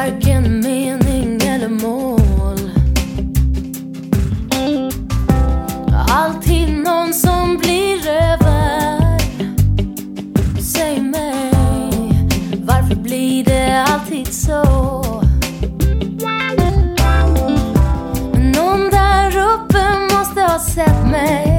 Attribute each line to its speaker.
Speaker 1: varken mening eller mål. Alltid någon som blir över. Säg mig, varför blir det alltid så? Någon där uppe måste ha sett mig.